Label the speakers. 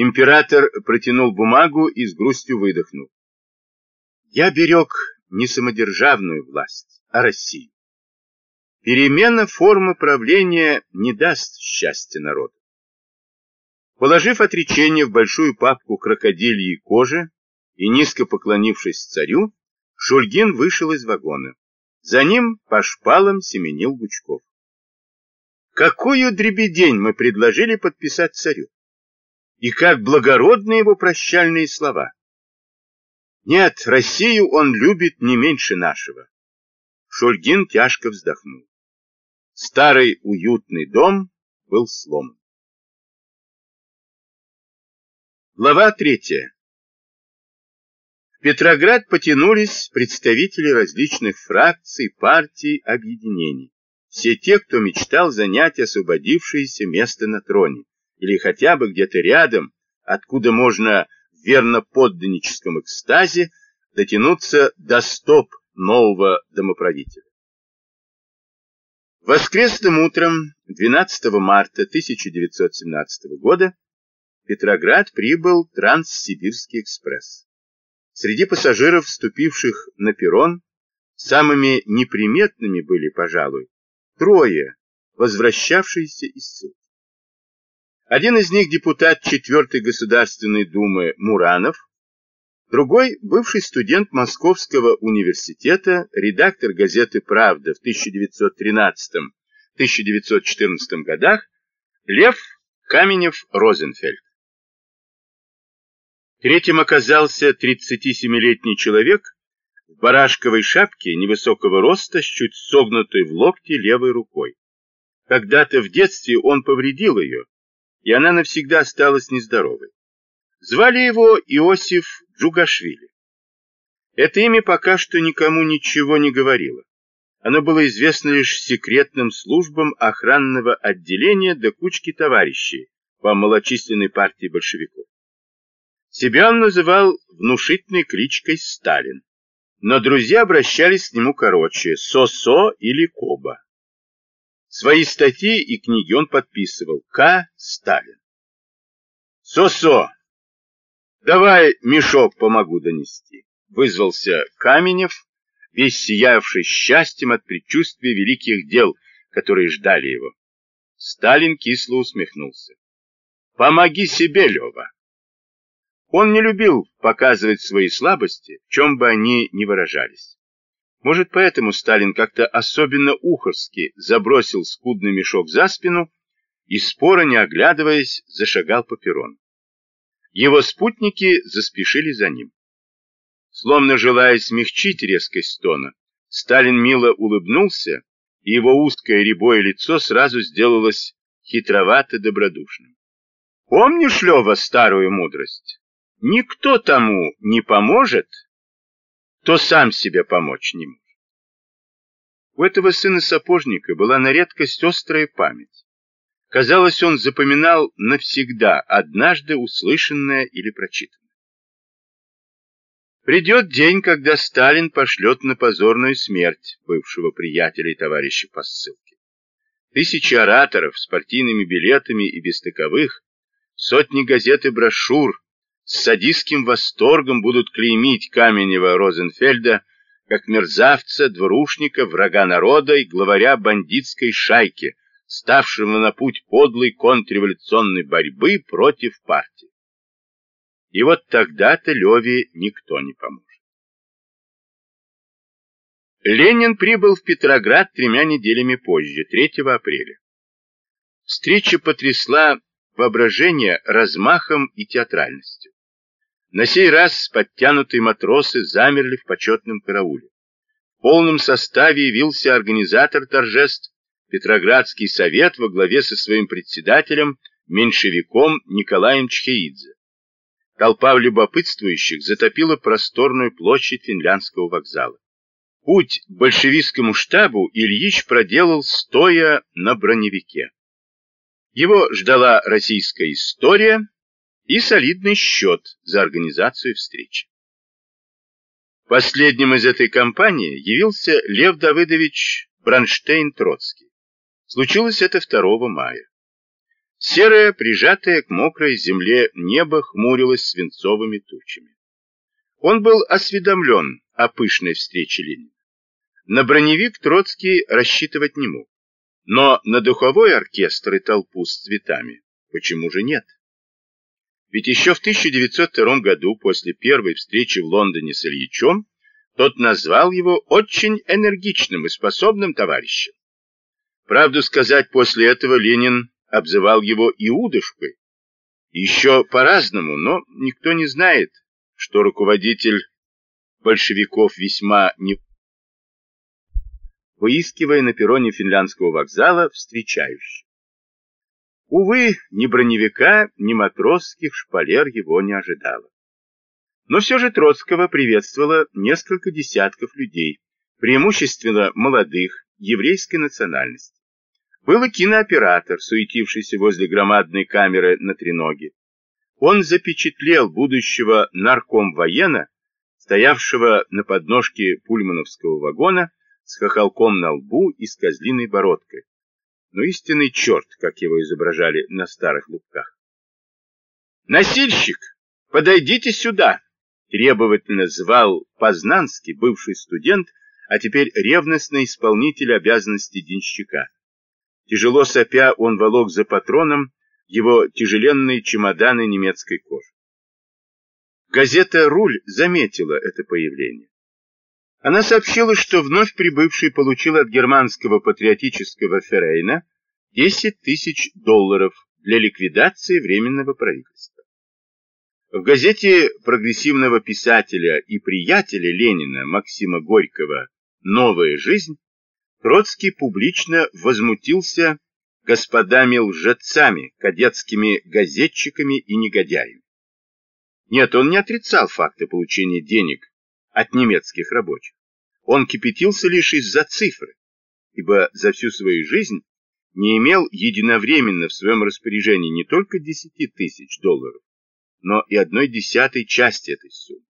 Speaker 1: Император протянул бумагу и с грустью выдохнул. Я берег не самодержавную власть, а Россию. Перемена формы правления не даст счастья народу. Положив отречение в большую папку крокодильей кожи и низко поклонившись царю, Шульгин вышел из вагона. За ним по шпалам семенил Гучков. Какую дребедень мы предложили подписать царю? И как благородны его прощальные слова. Нет, Россию он любит не меньше нашего. Шульгин тяжко вздохнул. Старый уютный дом был сломан. Глава третья. В Петроград потянулись представители различных фракций, партий, объединений. Все те, кто мечтал занять освободившееся место на троне, или хотя бы где-то рядом, откуда можно в верно-подданническом экстазе дотянуться до стоп нового домоправителя. Воскресным утром 12 марта 1917 года в Петроград прибыл Транссибирский экспресс. Среди пассажиров, вступивших на перрон, самыми неприметными были, пожалуй, трое, возвращавшиеся из ссылки. Один из них депутат 4-й Государственной Думы Муранов, другой бывший студент Московского университета, редактор газеты «Правда» в 1913-1914 годах Лев Каменев-Розенфельд. Третьим оказался 37-летний человек в барашковой шапке невысокого роста с чуть согнутой в локте левой рукой. Когда-то в детстве он повредил ее, и она навсегда осталась нездоровой. Звали его Иосиф Джугашвили. Это имя пока что никому ничего не говорило. Оно было известно лишь секретным службам охранного отделения до кучки товарищей по малочисленной партии большевиков. Себя он называл внушительной кличкой Сталин, но друзья обращались к нему короче Сосо или Коба. Свои статьи и книги он подписывал К. Сталин. Сосо, давай мешок помогу донести, вызвался Каменев, весь сиявший счастьем от предчувствия великих дел, которые ждали его. Сталин кисло усмехнулся. Помоги себе, Лева. Он не любил показывать свои слабости, в чем бы они ни выражались. Может, поэтому Сталин как-то особенно ухорски забросил скудный мешок за спину и, споро не оглядываясь, зашагал по перрону. Его спутники заспешили за ним. Словно желая смягчить резкость тона, Сталин мило улыбнулся, и его узкое рябое лицо сразу сделалось хитровато-добродушным. «Помнишь, Лева, старую мудрость? Никто тому не поможет, кто сам себе помочь не может. У этого сына сапожника была на редкость острая память. Казалось, он запоминал навсегда однажды услышанное или прочитанное. Придет день, когда Сталин пошлет на позорную смерть бывшего приятеля и товарища по ссылке. Тысячи ораторов с партийными билетами и без таковых, сотни газет и брошюр, с садистским восторгом будут клеймить Каменева Розенфельда как мерзавца, двурушника, врага народа и главаря бандитской шайки, ставшего на путь подлой контрреволюционной борьбы против партии. И вот тогда-то Леве никто не поможет. Ленин прибыл в Петроград тремя неделями позже, 3 апреля. Встреча потрясла воображение размахом и театральностью. На сей раз подтянутые матросы замерли в почетном карауле. В полном составе явился организатор торжеств Петроградский совет во главе со своим председателем, меньшевиком Николаем Чхеидзе. Толпа любопытствующих затопила просторную площадь финляндского вокзала. Путь к большевистскому штабу Ильич проделал стоя на броневике. Его ждала российская история, и солидный счет за организацию встречи. Последним из этой кампании явился Лев Давыдович Бронштейн-Троцкий. Случилось это 2 мая. Серое, прижатое к мокрой земле небо хмурилось свинцовыми тучами. Он был осведомлен о пышной встрече Ленина. На броневик Троцкий рассчитывать не мог. Но на духовой оркестр и толпу с цветами почему же нет? Ведь еще в 1902 году, после первой встречи в Лондоне с Ильичом, тот назвал его очень энергичным и способным товарищем. Правду сказать, после этого Ленин обзывал его Иудушкой. Еще по-разному, но никто не знает, что руководитель большевиков весьма не... Выискивая на перроне финляндского вокзала встречающих. Увы, ни броневика, ни матросских шпалер его не ожидало. Но все же Троцкого приветствовало несколько десятков людей, преимущественно молодых, еврейской национальности. Был и кинооператор, суетившийся возле громадной камеры на треноге. Он запечатлел будущего наркомвоена, стоявшего на подножке пульмановского вагона с хохолком на лбу и с козлиной бородкой. Но истинный черт, как его изображали на старых лубках. «Носильщик, подойдите сюда!» требовательно звал Познанский, бывший студент, а теперь ревностный исполнитель обязанностей денщика. Тяжело сопя, он волок за патроном его тяжеленные чемоданы немецкой кожи. Газета «Руль» заметила это появление. Она сообщила, что вновь прибывший получил от германского патриотического Феррейна 10 тысяч долларов для ликвидации Временного правительства. В газете прогрессивного писателя и приятеля Ленина Максима Горького «Новая жизнь» Троцкий публично возмутился господами лжецами, кадетскими газетчиками и негодяями. Нет, он не отрицал факта получения денег от немецких рабочих. Он кипятился лишь из-за цифры, ибо за всю свою жизнь не имел единовременно в своем распоряжении не только 10 тысяч долларов, но и одной десятой части этой суммы.